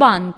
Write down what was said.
банк.